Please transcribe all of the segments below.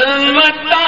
عصمت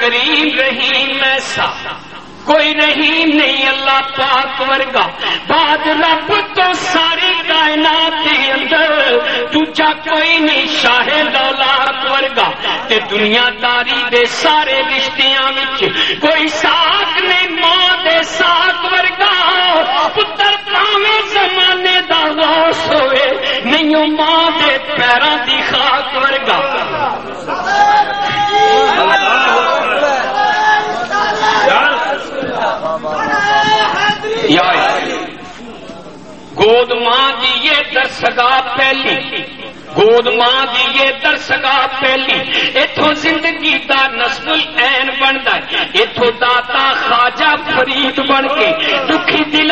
کریم رحیم ایسا کوئی نہیں نہیں اللہ پاک ورگا۔ بعد رب تو ساری کائنات کے اندر، دوجا کوئی نہیں، شاہ دولات ورگا۔ تے دنیا داری دے سارے رشتیاں وچ، کوئی ساتھ نہیں، ماں دے ساتھ ورگا۔ پتر پاویں زمانے دا غوث ہوئے نہیں ماں دے پیراں دی خاک ورگا۔ گود ماں کی یہ درسگا پہلی، گود ماں کی یہ درسگا پہلی۔ اتو زندگی دا نسل این بنتا اتو داتا خواجہ فرید بن کے دکھی دلا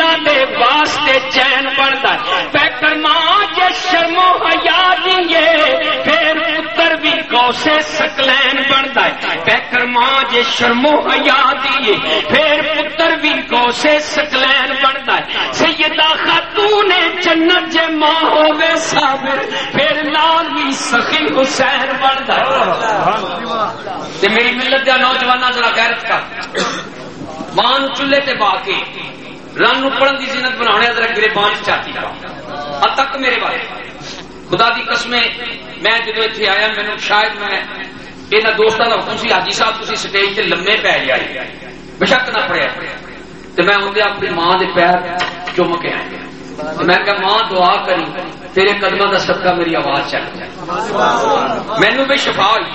پیکر ماں جے شرمو حیا دیے پھر پتر بھی گوسے سکلین بنتا ہے۔ سیدہ خاتون جنت جے ماں ہوگے صابر۔ پھر لال بھی سخی حسین بنتا ہے۔ تے میری ملت کا نوجوان ذرا غیرت کا ماں چولہے تے با کے رن پڑھن کی زینت بنا ذرا گرے بان چاہتی کا تک میرے بارے۔ خدا دی قسمیں میں جدو اتنے آیا مینو شاید میں یہاں دوستوں کا حکم سی حاجی صاحب تھی سٹیج سے لمے پی گیا بشک نہ پڑیا تو میں اندر اپنی ماں کے پیر چوم کے آیا میں کہ ماں دعا کری تیرے قدموں کا صدقہ میری آواز چل جائے مینو بھی شفا ہوئی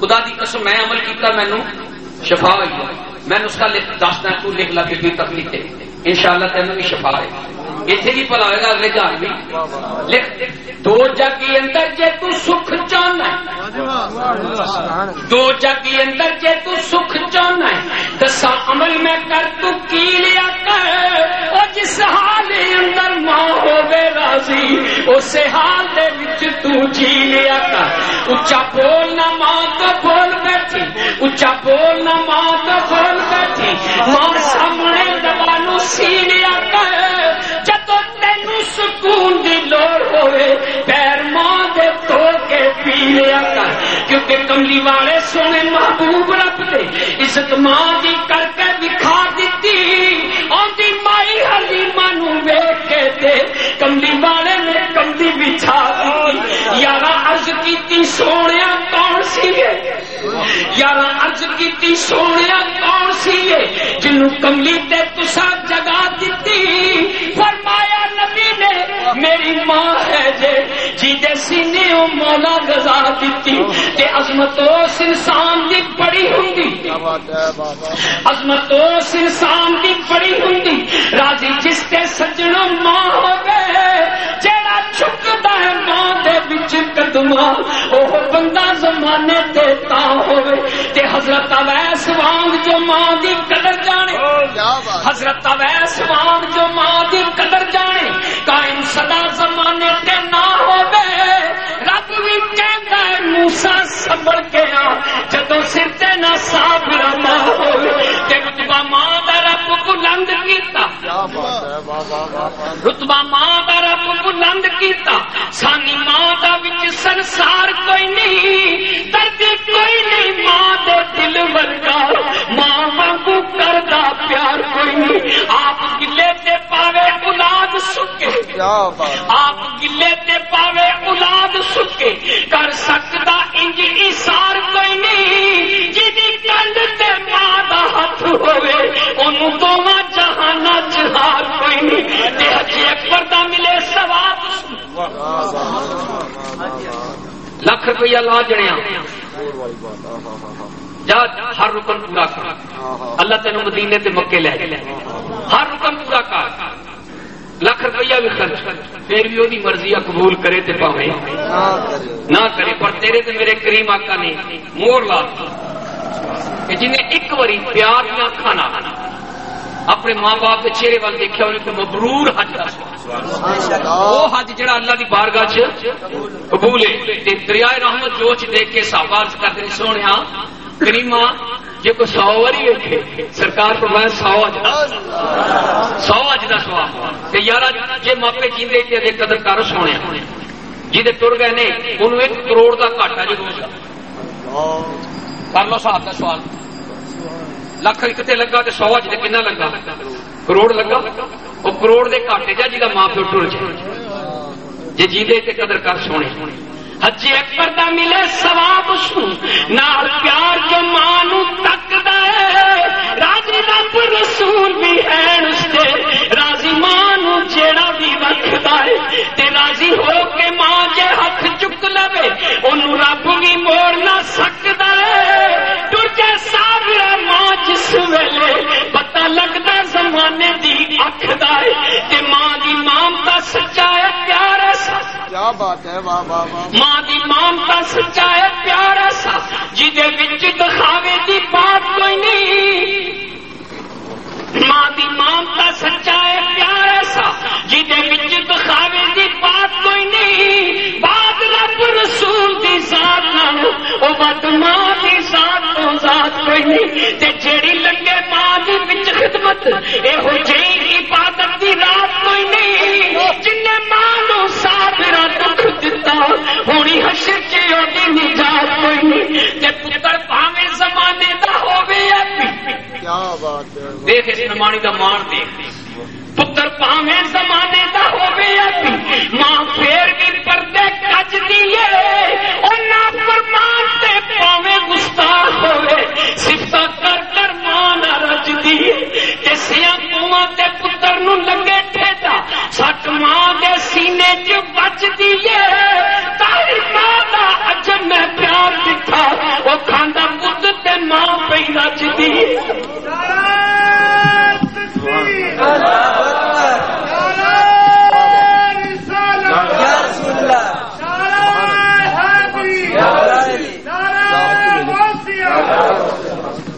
خدا دی قسم میں عمل کیتا مینو شفا ہوئی میں اس کا دسنا تو لکھ لا کہ تکلیف ان شاء اللہ تین بھی شفا ہے اتنے بھی پلا ہوئے گا اگلے جان بھی لکھ دو جگی اندر جے تو سکھ چاہنا ہے دو جگی اندر جے تو سکھ چاہنا ہے دسا عمل میں کر تو کی لیا کر اور جس حال اندر ماں ہو راضی اس حال دے وچ تو جی لیا کر اچا بولنا ماں تو بول بیٹھی اچا بولنا عزت ماں دی کر کے دکھا دیتی۔ آدھی مائی حلیمہ نو ویک کے دے کملی والے نے کملی بچھا دی یارا عرض کیتی سونے کون سی ہے؟ یارا عرض کیتی سونے کون سی ہے؟ جنوں کملی تے تسا جگا دیتی۔ فرمایا، نبی نے، میری ماں ہے جے جی دے سینے او مولا گزا دیتی۔ تے عظمت اس انسان عظمت اس انسان دی بڑی ہوندی راضی جس تے سجنوں ماں ہوے جیڑا چکدا ہے ماں دے او بندہ زمانے تے تا ہوے تے حضرت اویس وانگ جو ماں دی قدر جانے۔ حضرت اویس وانگ جو ماں دی قدر جانے۔ کیتا۔ رتبہ ماں دا رب بلند کیتا۔ سانی ماں دا وچ سنسار کوئی نہیں درد کوئی نہیں۔ لکھ روپیہ لا جڑیاں جا، ہر رکن پورا کر۔ اللہ تین مدینے تے مکے لے ہر رکن پورا کر۔ لاکھ روپیہ بھی خرچ۔ پھر بھی وہی مرضی قبول کرے تے پاوے۔ نہ کرے، پر تیرے تے میرے کریم آقا نے مور لا۔ جنہیں ایک باری پیار دیا کھانا۔ اپنے ماں باپ کے چہرے وال دیکھا انہیں کو مبرور حج کا وہ حج جڑا اللہ دی بارگاہ چ قبول ہے۔ دریائے رحمت جو دیکھ کے صحابہ کرتے ہیں سونیا کریمہ جی کوئی سو واری ویکھے سرکار کو میں سو اج سو اج کا سواب کہ یار جی ماپے جیندے تے قدر کر سونے جی تر گئے نے انہوں ایک کروڑ کا گھاٹا روز کر لو صاحب کا سوال۔ لکھ ایک لگا تو سو اج کنا لگا کروڑ لگا وہ کروڑ دے گھاٹے جا جا ماں پیو ٹر جائے جی جی قدر کر سونے حجی اکبر دا ملے سواب نال بات ہے، واہ واہ واہ ماں دی مامتا سچا ہے پیار ایسا جی دکھاوے دی بات کوئی نہیں۔ ماں دی مامتا سچا ہے پیار ایسا جی دکھاوے دی بات کوئی نہیں۔ بات رب رسول دی ذات نالو او بات ماں دی ذات تو ذات کوئی نہیں۔ تے جیڑی لگے ماں دی وچ خدمت اے ہو اس نمانی دا مان دیکھ پتر پاویں زمانے دا ہوے یا ماں پھر بھی پردے کج دیے۔ او نا فرمان تے پاویں گستاخ ہوے صفتا کر کر ماں نہ رج دیے۔ تے سیاں کوواں تے پتر نو لگے ٹھیڈا سٹ ماں دے سینے چ بچ دیے۔ تاری ماں دا اجر میں پیار دکھا۔ او کھاندا پت تے ماں پئی رج دیے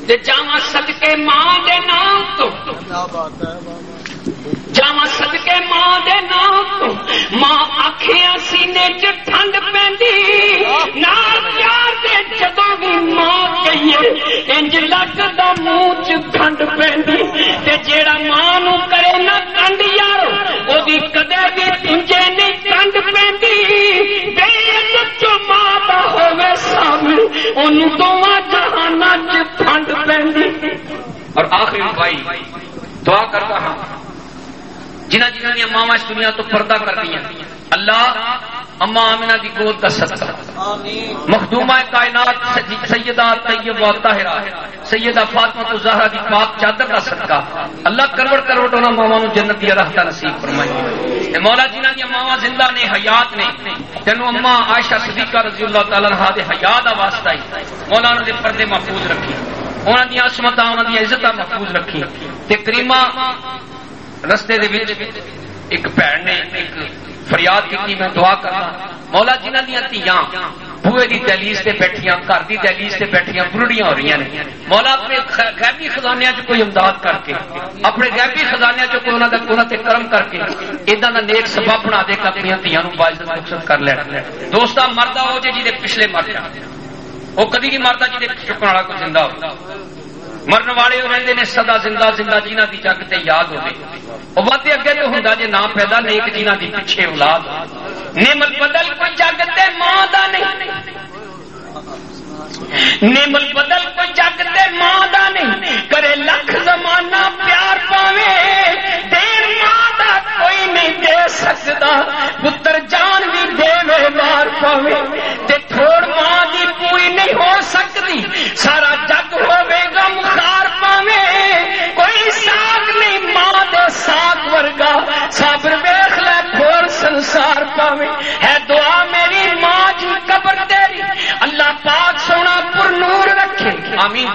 تے جاواں صدقے ماں دے نام تو کیا بات ہے واہ واہ جاواں صدقے ماں دے نام تو ماں اکھیاں سینے چ ٹھنڈ پیندی نال پیار دے جدوں بھی ماں کہیے انج لگدا منہ چ کھنڈ پیندی تے جیڑا ماں نو کرے نہ کنڈ یار اودی کدے بھی تنجے نہیں کنڈ پیندی بے عزت جو ماں دا ہوے سامنے، اونوں دوواں جہاناں چ ٹھنڈ پیندی اور آخری بھائی، دعا کرتا ہوں جنہ جنہ دیا ماوا اس دنیا تو پردہ کر دیا۔ اللہ اما آمنہ دی گود کا صدقہ۔ مخدومہ کائنات سیدہ طیبہ طاہرہ سیدہ فاطمہ زہرا دی پاک چادر کا صدقہ۔ اللہ کروڑ کروڑ انہاں ماواں نو جنت دی راہ نصیب فرمائے۔ تے مولا جنہاں دی ماواں زندہ نے حیات نے تینو اما عائشہ صدیقہ رضی اللہ تعالی عنہا دے حیا دا واسطہ ہی مولا نے پردے محفوظ رکھی انہاں دی عصمتاں انہاں دی عزتاں محفوظ رکھی تے کریمہ رستے دے وچ ایک بھن نے ایک فریاد کی میں دعا کرنا۔ مولا جنہ دیا تیاں، بوئے دی دہلیز سے بیٹھیاں، گھر دی دہلیز سے بیٹھیاں برڑیاں ہو رہی ہیں مولا اپنے غیبی خزانے چ کوئی امداد کر کے، اپنے غیبی خزانے چ کوئی انہوں کا انہوں تے کرم کر کے ادا کا نیک سبب بنا دے کے اپنی تیاں باعث مقصد کر لینا دوست مرد ہو جائے جی پچھلے مرد وہ کدی نہیں مرتا جی چکن والا کوئی زندہ ہو۔ مرن والے رہتے نے سدا زندہ زندہ جنہ کی جگ تے یاد ہوئے وہ بات اگے تو ہوں جی نام پیدا نیک جنہ کی پیچھے اولاد۔ نعمت بدل کوئی جگ تے ماں دا نہیں۔ نعمت بدل کوئی جگ تے ماں دا نہیں۔ کرے لکھ زمانہ پیار پاوے۔ دیر ماں دا کوئی نہیں دے سکتا پتر جان بھی دے مار پاوے۔ تے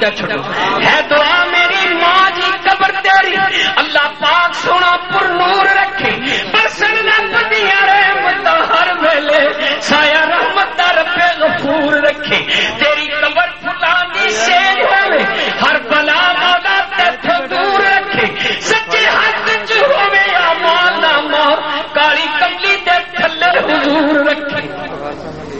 ہے تو